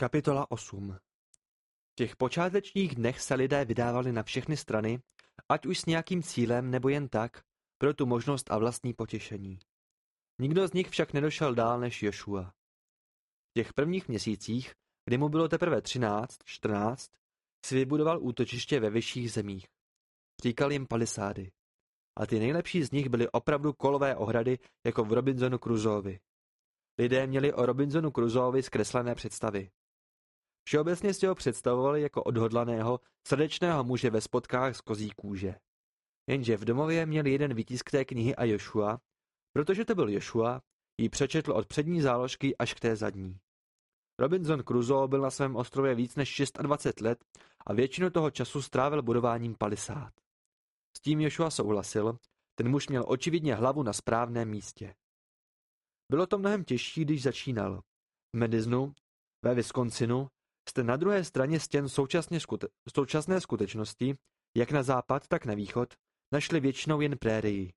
Kapitola 8 V těch počátečních dnech se lidé vydávali na všechny strany, ať už s nějakým cílem nebo jen tak, pro tu možnost a vlastní potěšení. Nikdo z nich však nedošel dál než Joshua. V těch prvních měsících, kdy mu bylo teprve 13, 14, si vybudoval útočiště ve vyšších zemích. Říkal jim palisády. A ty nejlepší z nich byly opravdu kolové ohrady jako v Robinsonu Crusoeovi. Lidé měli o Robinsonu Crusoeovi zkreslené představy. Všeobecně si ho představovali jako odhodlaného, srdečného muže ve spotkách z kozí kůže. Jenže v domově měl jeden výtisk té knihy a Joshua, protože to byl Joshua, ji přečetl od přední záložky až k té zadní. Robinson Crusoe byl na svém ostrově víc než 26 let a většinu toho času strávil budováním palisád. S tím Joshua souhlasil, ten muž měl očividně hlavu na správném místě. Bylo to mnohem těžší, když začínal. V Madisonu, ve Wisconsinu, jste na druhé straně stěn současně skute- současné skutečnosti, jak na západ, tak na východ, našli většinou jen prérii.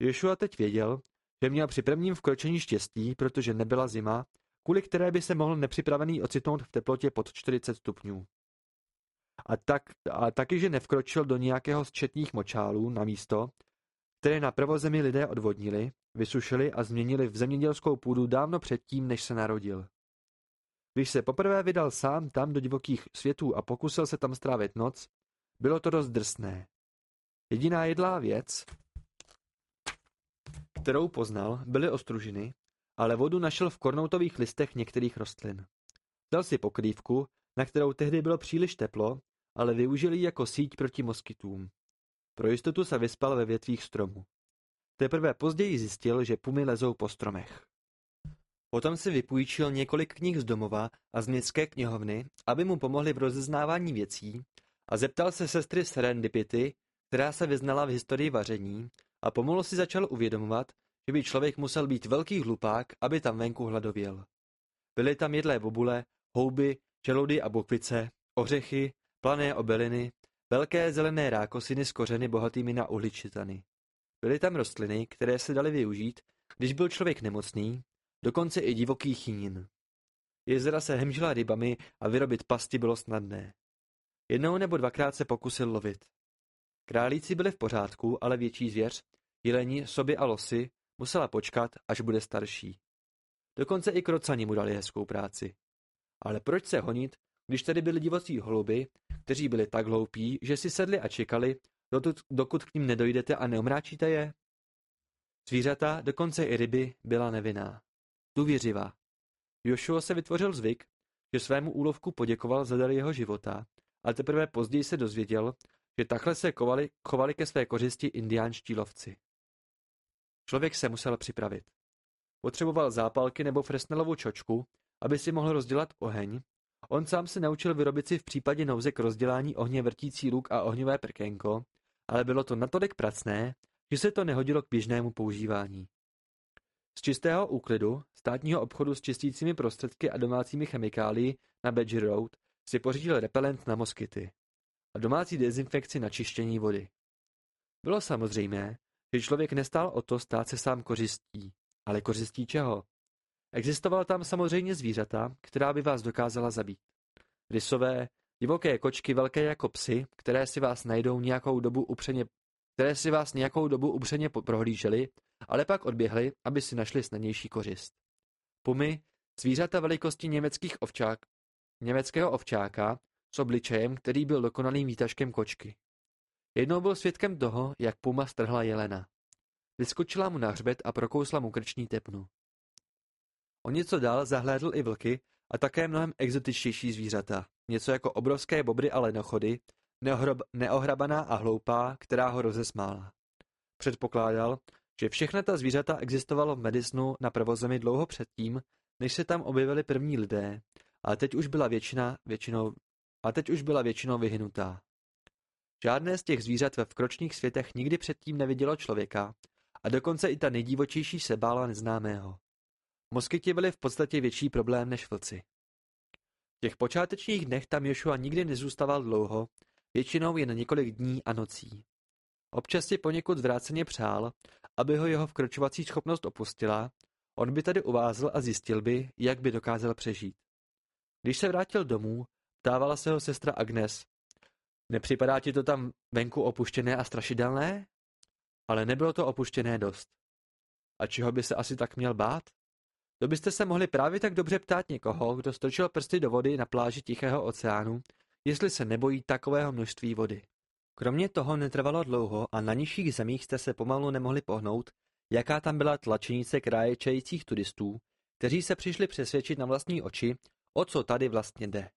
Joshua teď věděl, že měl při prvním vkročení štěstí, protože nebyla zima, kvůli které by se mohl nepřipravený ocitnout v teplotě pod 40 stupňů. A, tak, a taky, že nevkročil do nějakého z četných močálů na místo, které na prvozemi lidé odvodnili, vysušili a změnili v zemědělskou půdu dávno předtím, než se narodil. Když se poprvé vydal sám tam do divokých světů a pokusil se tam strávit noc, bylo to dost drsné. Jediná jedlá věc, kterou poznal, byly ostružiny, ale vodu našel v kornoutových listech některých rostlin. Dal si pokrývku, na kterou tehdy bylo příliš teplo, ale využil ji jako síť proti moskytům. Pro jistotu se vyspal ve větvích stromu. Teprve později zjistil, že pumy lezou po stromech. Potom si vypůjčil několik knih z domova a z městské knihovny, aby mu pomohli v rozeznávání věcí a zeptal se sestry Serendipity, která se vyznala v historii vaření a pomalu si začal uvědomovat, že by člověk musel být velký hlupák, aby tam venku hladověl. Byly tam jedlé bobule, houby, želoudy a bukvice, ořechy, plané obeliny, velké zelené rákosiny s kořeny bohatými na uhličitany. Byly tam rostliny, které se daly využít, když byl člověk nemocný, dokonce i divoký chynin. Jezera se hemžila rybami a vyrobit pasti bylo snadné. Jednou nebo dvakrát se pokusil lovit. Králíci byli v pořádku, ale větší zvěř, jeleni, soby a losy, musela počkat, až bude starší. Dokonce i krocani mu dali hezkou práci. Ale proč se honit, když tady byli divocí holuby, kteří byli tak hloupí, že si sedli a čekali, dokud, dokud k ním nedojdete a neomráčíte je? Zvířata, dokonce i ryby, byla nevinná. Důvěřivá. Joshua se vytvořil zvyk, že svému úlovku poděkoval za dar jeho života, a teprve později se dozvěděl, že takhle se kovali, chovali ke své kořisti indiánští lovci. Člověk se musel připravit. Potřeboval zápalky nebo fresnelovou čočku, aby si mohl rozdělat oheň. On sám se naučil vyrobit si v případě nouze k rozdělání ohně vrtící luk a ohňové prkénko, ale bylo to natolik pracné, že se to nehodilo k běžnému používání. Z čistého úklidu, státního obchodu s čistícími prostředky a domácími chemikálií na Badger Road si pořídil repelent na moskyty a domácí dezinfekci na čištění vody. Bylo samozřejmé, že člověk nestál o to stát se sám kořistí, ale kořistí čeho? Existovala tam samozřejmě zvířata, která by vás dokázala zabít. Rysové, divoké kočky velké jako psy, které si vás najdou nějakou dobu upřeně, které si vás nějakou dobu upřeně prohlížely, ale pak odběhly, aby si našli snadnější kořist. Pumy, zvířata velikosti německých ovčák, německého ovčáka, s obličejem, který byl dokonalým výtažkem kočky. Jednou byl svědkem toho, jak puma strhla jelena. Vyskočila mu na hřbet a prokousla mu krční tepnu. O něco dál zahlédl i vlky a také mnohem exotičtější zvířata, něco jako obrovské bobry a lenochody, neohrob, neohrabaná a hloupá, která ho rozesmála. Předpokládal, že všechna ta zvířata existovalo v Medisnu na prvozemi dlouho předtím, než se tam objevili první lidé, ale teď už byla většina, většinou, a teď už byla většinou vyhynutá. Žádné z těch zvířat ve vkročných světech nikdy předtím nevidělo člověka a dokonce i ta nejdivočejší se bála neznámého. Moskyti byly v podstatě větší problém než vlci. V těch počátečních dnech tam Joshua nikdy nezůstával dlouho, většinou jen několik dní a nocí. Občas si poněkud zvráceně přál, aby ho jeho vkročovací schopnost opustila, on by tady uvázl a zjistil by, jak by dokázal přežít. Když se vrátil domů, ptávala se ho sestra Agnes. Nepřipadá ti to tam venku opuštěné a strašidelné? Ale nebylo to opuštěné dost. A čeho by se asi tak měl bát? To byste se mohli právě tak dobře ptát někoho, kdo strčil prsty do vody na pláži Tichého oceánu, jestli se nebojí takového množství vody. Kromě toho netrvalo dlouho a na nižších zemích jste se pomalu nemohli pohnout, jaká tam byla tlačenice kráječejících turistů, kteří se přišli přesvědčit na vlastní oči, o co tady vlastně jde.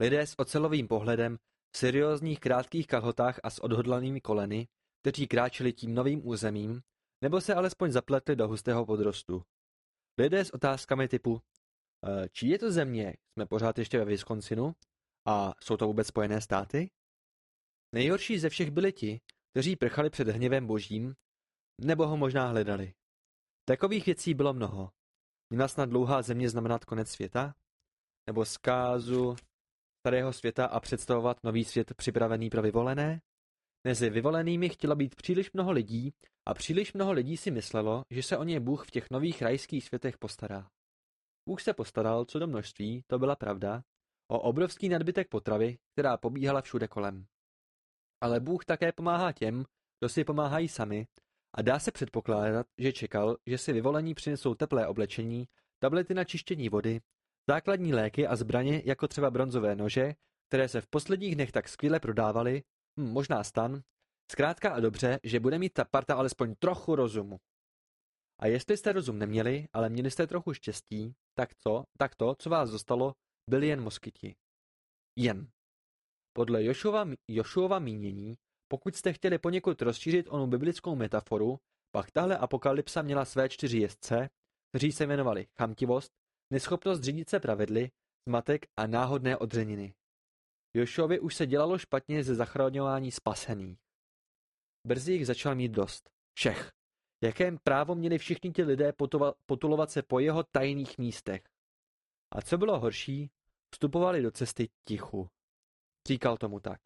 Lidé s ocelovým pohledem, v seriózních krátkých kalhotách a s odhodlanými koleny, kteří kráčeli tím novým územím, nebo se alespoň zapletli do hustého podrostu. Lidé s otázkami typu e, čí je to země? Jsme pořád ještě ve Wisconsinu? A jsou to vůbec Spojené státy? Nejhorší ze všech byli ti, kteří prchali před hněvem božím, nebo ho možná hledali. Takových věcí bylo mnoho. Měla snad dlouhá země znamenat konec světa? Nebo zkázu starého světa a představovat nový svět připravený pro vyvolené? Mezi vyvolenými chtělo být příliš mnoho lidí a příliš mnoho lidí si myslelo, že se o ně Bůh v těch nových rajských světech postará. Bůh se postaral co do množství, to byla pravda, o obrovský nadbytek potravy, která pobíhala všude kolem. Ale Bůh také pomáhá těm, kdo si pomáhají sami a dá se předpokládat, že čekal, že si vyvolení přinesou teplé oblečení, tablety na čištění vody, základní léky a zbraně jako třeba bronzové nože, které se v posledních dnech tak skvěle prodávaly, hm, možná stan, zkrátka a dobře, že bude mít ta parta alespoň trochu rozumu. A jestli jste rozum neměli, ale měli jste trochu štěstí, tak co, tak to, co vás zostalo, byli jen moskyti. Jen. Podle Jošova, mínění, pokud jste chtěli poněkud rozšířit onu biblickou metaforu, pak tahle apokalypsa měla své čtyři jezdce, kteří se jmenovali chamtivost, neschopnost řídit se pravidly, zmatek a náhodné odřeniny. Jošovi už se dělalo špatně ze zachraňování spasených. Brzy jich začal mít dost. Všech. Jaké právo měli všichni ti lidé potulovat se po jeho tajných místech. A co bylo horší, vstupovali do cesty tichu. Říkal tomu tak.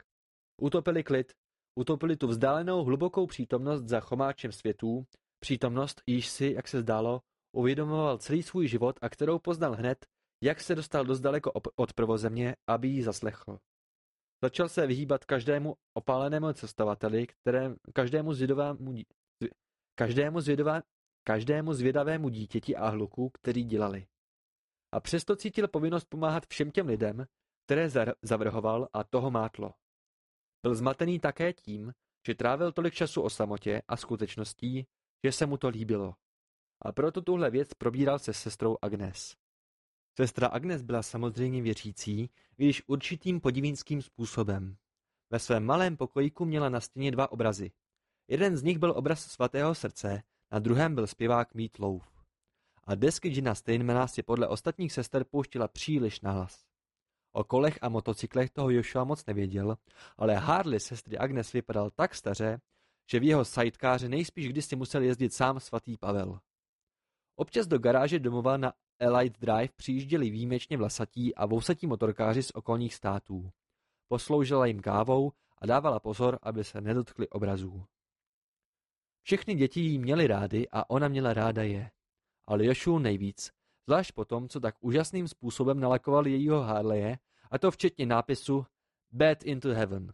Utopili klid, utopili tu vzdálenou hlubokou přítomnost za chomáčem světů, přítomnost, již si, jak se zdálo, uvědomoval celý svůj život a kterou poznal hned, jak se dostal dost daleko od prvozemě, aby ji zaslechl. Začal se vyhýbat každému opálenému cestovateli, které, každému, zvědovému, každému, zvědová, každému zvědavému dítěti a hluku, který dělali. A přesto cítil povinnost pomáhat všem těm lidem, které zavrhoval a toho mátlo. Byl zmatený také tím, že trávil tolik času o samotě a skutečností, že se mu to líbilo. A proto tuhle věc probíral se sestrou Agnes. Sestra Agnes byla samozřejmě věřící, když určitým podivínským způsobem. Ve svém malém pokojíku měla na stěně dva obrazy. Jeden z nich byl obraz svatého srdce, na druhém byl zpěvák Meat Loaf. A desky Gina Steinmana si podle ostatních sester pouštila příliš nahlas. O kolech a motocyklech toho Joshua moc nevěděl, ale Harley sestry Agnes vypadal tak staře, že v jeho sidekáře nejspíš kdysi musel jezdit sám svatý Pavel. Občas do garáže domova na Elite Drive přijížděli výjimečně vlasatí a vousatí motorkáři z okolních států. Posloužila jim kávou a dávala pozor, aby se nedotkli obrazů. Všechny děti jí měly rády a ona měla ráda je. Ale Jošu nejvíc, zvlášť po tom, co tak úžasným způsobem nalakoval jejího Harleje, a to včetně nápisu Bad into Heaven.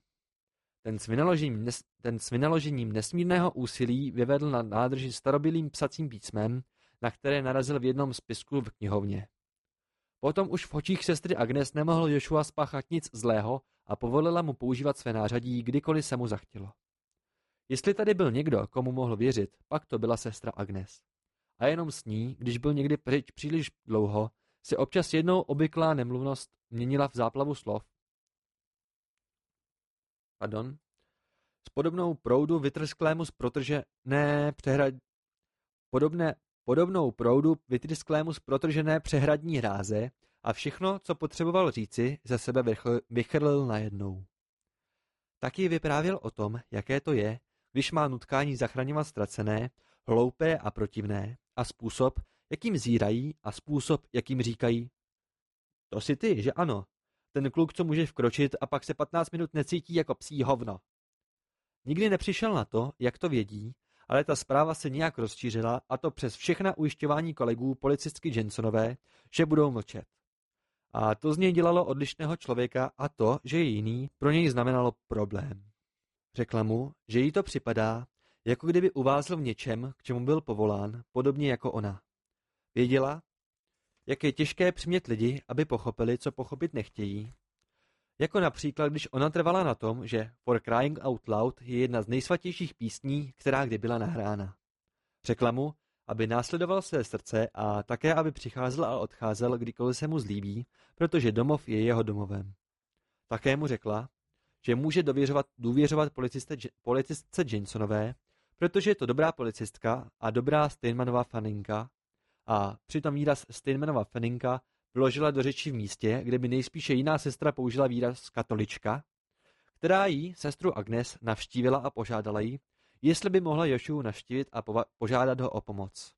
Ten s, vynaložením, nes, ten s vynaložením nesmírného úsilí vyvedl na nádrži starobilým psacím písmem, na které narazil v jednom spisku v knihovně. Potom už v očích sestry Agnes nemohl Joshua spáchat nic zlého a povolila mu používat své nářadí, kdykoliv se mu zachtělo. Jestli tady byl někdo, komu mohl věřit, pak to byla sestra Agnes. A jenom s ní, když byl někdy pryč příliš dlouho, se občas jednou obvyklá nemluvnost měnila v záplavu slov. Pardon. S podobnou proudu vytrsklému z protržené přehrad... Podobné, podobnou proudu vytrysklému z protržené přehradní hráze a všechno, co potřeboval říci, ze sebe vychrlil najednou. Taky vyprávěl o tom, jaké to je, když má nutkání zachraňovat ztracené, hloupé a protivné, a způsob, jakým zírají a způsob, jakým říkají. To si ty, že ano. Ten kluk, co může vkročit a pak se 15 minut necítí jako psí hovno. Nikdy nepřišel na to, jak to vědí, ale ta zpráva se nějak rozšířila a to přes všechna ujišťování kolegů policistky Jensonové, že budou mlčet. A to z něj dělalo odlišného člověka a to, že je jiný, pro něj znamenalo problém. Řekla mu, že jí to připadá, jako kdyby uvázl v něčem, k čemu byl povolán, podobně jako ona. Věděla, jak je těžké přimět lidi, aby pochopili, co pochopit nechtějí. Jako například, když ona trvala na tom, že For Crying Out Loud je jedna z nejsvatějších písní, která kdy byla nahrána. Řekla mu, aby následoval své srdce a také, aby přicházel a odcházel, kdykoliv se mu zlíbí, protože domov je jeho domovem. Také mu řekla, že může důvěřovat, důvěřovat policistce Jensonové, protože je to dobrá policistka a dobrá Steinmanová faninka a přitom výraz Steinmanova faninka vložila do řeči v místě, kde by nejspíše jiná sestra použila výraz katolička, která jí, sestru Agnes, navštívila a požádala jí, jestli by mohla Jošu navštívit a požádat ho o pomoc.